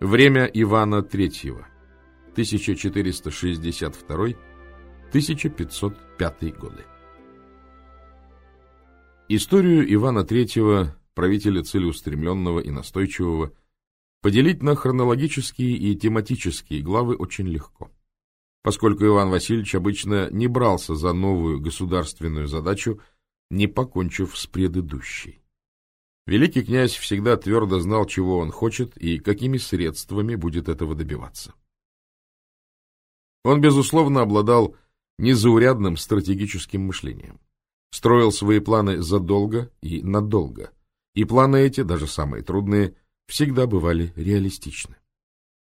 Время Ивана III. 1462-1505 годы. Историю Ивана III, правителя целеустремленного и настойчивого, поделить на хронологические и тематические главы очень легко. Поскольку Иван Васильевич обычно не брался за новую государственную задачу, не покончив с предыдущей. Великий князь всегда твердо знал, чего он хочет и какими средствами будет этого добиваться. Он, безусловно, обладал незаурядным стратегическим мышлением. Строил свои планы задолго и надолго. И планы эти, даже самые трудные, всегда бывали реалистичны.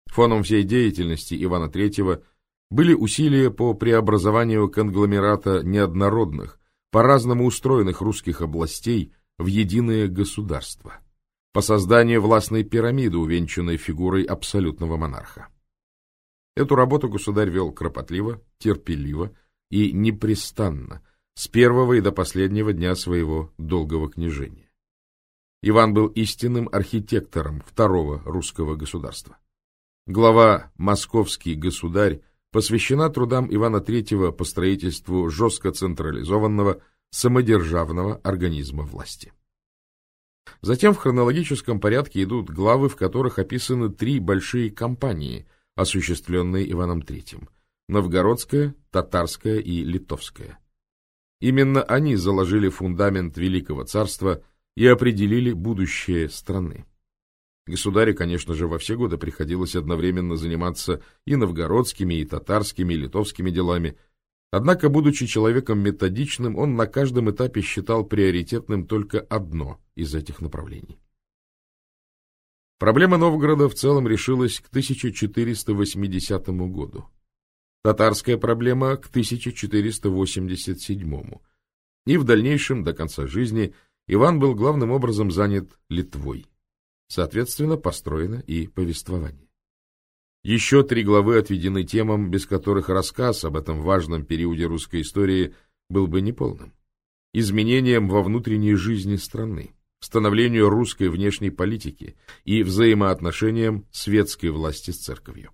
Фоном всей деятельности Ивана III были усилия по преобразованию конгломерата неоднородных, по-разному устроенных русских областей в единое государство, по созданию властной пирамиды, увенчанной фигурой абсолютного монарха. Эту работу государь вел кропотливо, терпеливо и непрестанно, с первого и до последнего дня своего долгого княжения. Иван был истинным архитектором второго русского государства. Глава «Московский государь» посвящена трудам Ивана III по строительству жестко централизованного самодержавного организма власти. Затем в хронологическом порядке идут главы, в которых описаны три большие кампании, осуществленные Иваном III – новгородская, татарская и литовская. Именно они заложили фундамент Великого Царства и определили будущее страны. Государю, конечно же, во все годы приходилось одновременно заниматься и новгородскими, и татарскими, и литовскими делами – Однако, будучи человеком методичным, он на каждом этапе считал приоритетным только одно из этих направлений. Проблема Новгорода в целом решилась к 1480 году. Татарская проблема к 1487. И в дальнейшем, до конца жизни, Иван был главным образом занят Литвой. Соответственно, построено и повествование. Еще три главы отведены темам, без которых рассказ об этом важном периоде русской истории был бы неполным. Изменениям во внутренней жизни страны, становлению русской внешней политики и взаимоотношениям светской власти с церковью.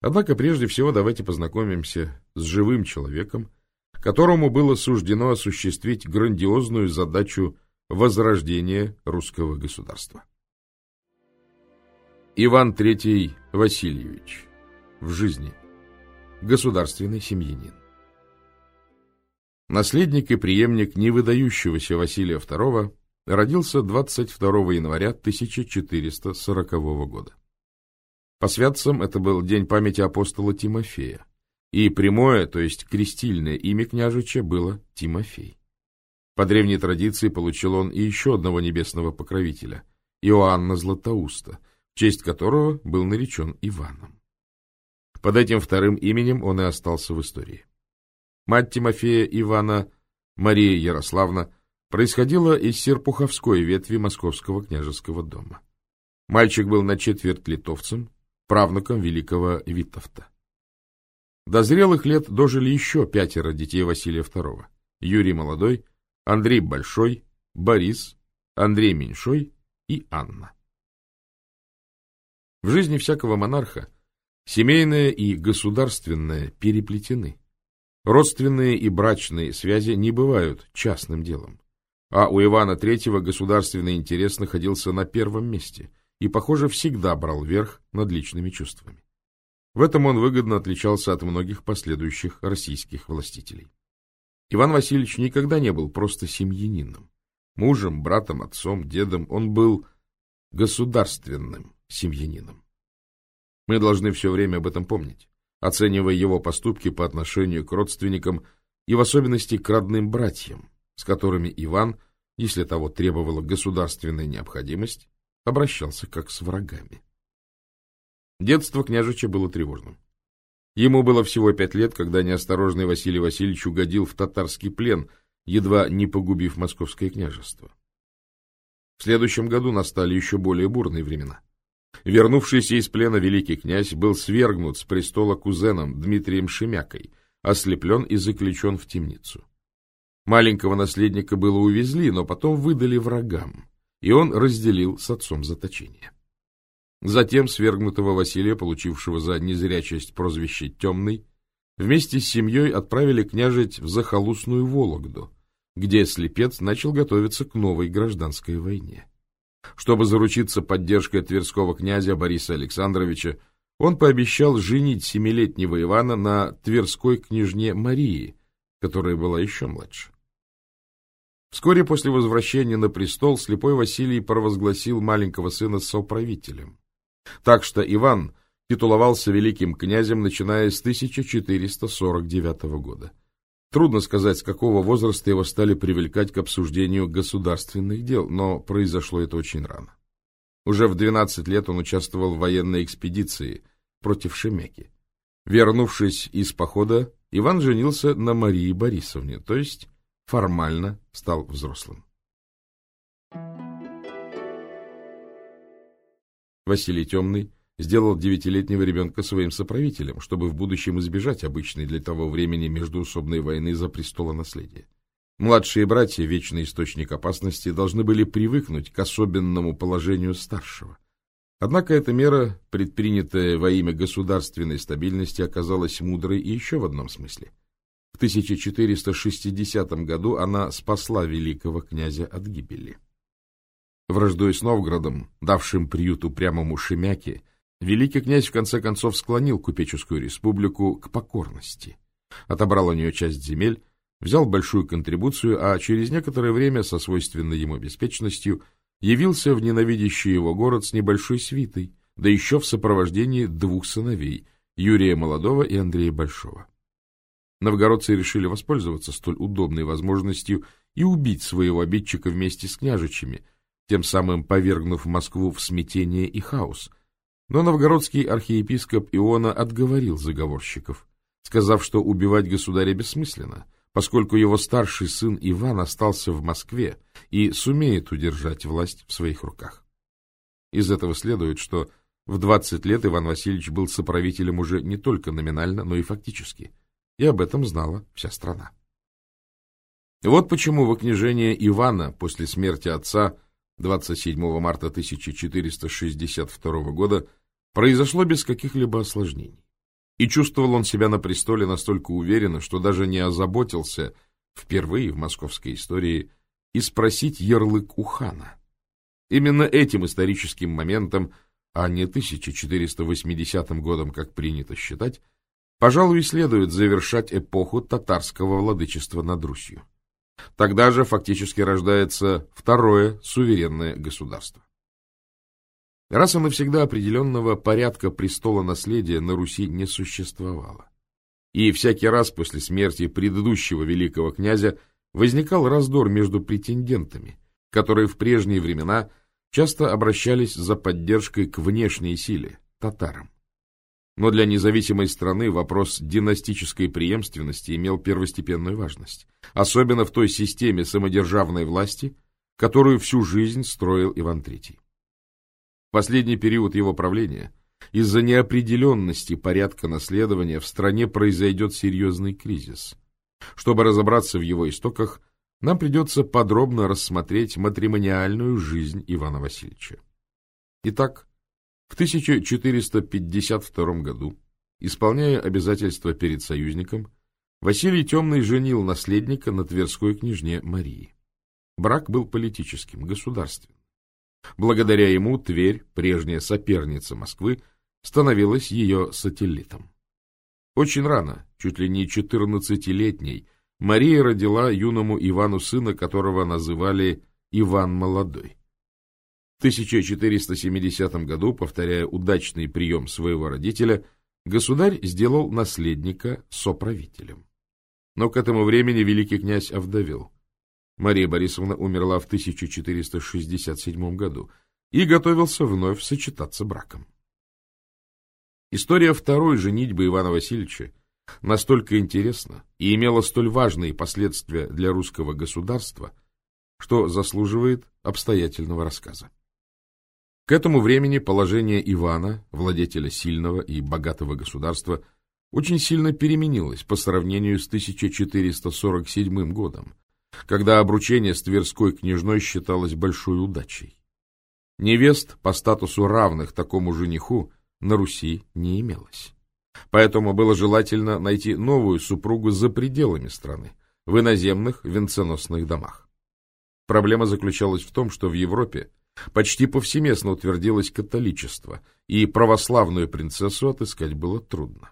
Однако прежде всего давайте познакомимся с живым человеком, которому было суждено осуществить грандиозную задачу возрождения русского государства. Иван III Васильевич. В жизни. Государственный семьянин. Наследник и преемник невыдающегося Василия II родился 22 января 1440 года. По святцам это был день памяти апостола Тимофея, и прямое, то есть крестильное имя княжича было Тимофей. По древней традиции получил он и еще одного небесного покровителя – Иоанна Златоуста – честь которого был наречен Иваном. Под этим вторым именем он и остался в истории. Мать Тимофея Ивана, Мария Ярославна, происходила из серпуховской ветви московского княжеского дома. Мальчик был на четверть литовцем, правнуком великого Витовта. До зрелых лет дожили еще пятеро детей Василия II. Юрий Молодой, Андрей Большой, Борис, Андрей Меньшой и Анна. В жизни всякого монарха семейное и государственное переплетены. Родственные и брачные связи не бывают частным делом. А у Ивана III государственный интерес находился на первом месте и, похоже, всегда брал верх над личными чувствами. В этом он выгодно отличался от многих последующих российских властителей. Иван Васильевич никогда не был просто семьянином. Мужем, братом, отцом, дедом он был государственным семьянином. Мы должны все время об этом помнить, оценивая его поступки по отношению к родственникам и в особенности к родным братьям, с которыми Иван, если того требовала государственная необходимость, обращался как с врагами. Детство княжича было тревожным. Ему было всего пять лет, когда неосторожный Василий Васильевич угодил в татарский плен, едва не погубив московское княжество. В следующем году настали еще более бурные времена. Вернувшийся из плена великий князь был свергнут с престола кузеном Дмитрием Шемякой, ослеплен и заключен в темницу. Маленького наследника было увезли, но потом выдали врагам, и он разделил с отцом заточение. Затем свергнутого Василия, получившего за незрячесть прозвище «Темный», вместе с семьей отправили княжить в захолустную Вологду, где слепец начал готовиться к новой гражданской войне. Чтобы заручиться поддержкой тверского князя Бориса Александровича, он пообещал женить семилетнего Ивана на тверской княжне Марии, которая была еще младше. Вскоре после возвращения на престол слепой Василий провозгласил маленького сына соправителем. Так что Иван титуловался великим князем, начиная с 1449 года. Трудно сказать, с какого возраста его стали привлекать к обсуждению государственных дел, но произошло это очень рано. Уже в 12 лет он участвовал в военной экспедиции против Шемяки. Вернувшись из похода, Иван женился на Марии Борисовне, то есть формально стал взрослым. Василий Темный сделал девятилетнего ребенка своим соправителем, чтобы в будущем избежать обычной для того времени междуусобной войны за престолонаследие. Младшие братья, вечный источник опасности, должны были привыкнуть к особенному положению старшего. Однако эта мера, предпринятая во имя государственной стабильности, оказалась мудрой и еще в одном смысле. В 1460 году она спасла великого князя от гибели. Враждуя с Новгородом, давшим приют упрямому Шемяке, великий князь в конце концов склонил купеческую республику к покорности, отобрал у нее часть земель, взял большую контрибуцию, а через некоторое время со свойственной ему беспечностью явился в ненавидящий его город с небольшой свитой, да еще в сопровождении двух сыновей, Юрия Молодого и Андрея Большого. Новгородцы решили воспользоваться столь удобной возможностью и убить своего обидчика вместе с княжичами, тем самым повергнув Москву в смятение и хаос. Но новгородский архиепископ Иона отговорил заговорщиков, сказав, что убивать государя бессмысленно — поскольку его старший сын Иван остался в Москве и сумеет удержать власть в своих руках. Из этого следует, что в 20 лет Иван Васильевич был соправителем уже не только номинально, но и фактически, и об этом знала вся страна. Вот почему во княжение Ивана после смерти отца 27 марта 1462 года произошло без каких-либо осложнений. И чувствовал он себя на престоле настолько уверенно, что даже не озаботился впервые в московской истории и спросить ярлык у хана. Именно этим историческим моментом, а не 1480 годом, как принято считать, пожалуй, следует завершать эпоху татарского владычества над Русью. Тогда же фактически рождается второе суверенное государство. Раз и навсегда определенного порядка престола наследия на Руси не существовало. И всякий раз после смерти предыдущего великого князя возникал раздор между претендентами, которые в прежние времена часто обращались за поддержкой к внешней силе – татарам. Но для независимой страны вопрос династической преемственности имел первостепенную важность, особенно в той системе самодержавной власти, которую всю жизнь строил Иван III. В последний период его правления из-за неопределенности порядка наследования в стране произойдет серьезный кризис. Чтобы разобраться в его истоках, нам придется подробно рассмотреть матримониальную жизнь Ивана Васильевича. Итак, в 1452 году, исполняя обязательства перед союзником, Василий Темный женил наследника на Тверской княжне Марии. Брак был политическим, государственным. Благодаря ему Тверь, прежняя соперница Москвы, становилась ее сателлитом. Очень рано, чуть ли не 14-летней, Мария родила юному Ивану сына, которого называли Иван Молодой. В 1470 году, повторяя удачный прием своего родителя, государь сделал наследника соправителем. Но к этому времени великий князь овдовел. Мария Борисовна умерла в 1467 году и готовился вновь сочетаться браком. История второй женитьбы Ивана Васильевича настолько интересна и имела столь важные последствия для русского государства, что заслуживает обстоятельного рассказа. К этому времени положение Ивана, владетеля сильного и богатого государства, очень сильно переменилось по сравнению с 1447 годом, когда обручение с Тверской княжной считалось большой удачей. Невест по статусу равных такому жениху на Руси не имелось. Поэтому было желательно найти новую супругу за пределами страны, в иноземных венценосных домах. Проблема заключалась в том, что в Европе Почти повсеместно утвердилось католичество, и православную принцессу отыскать было трудно.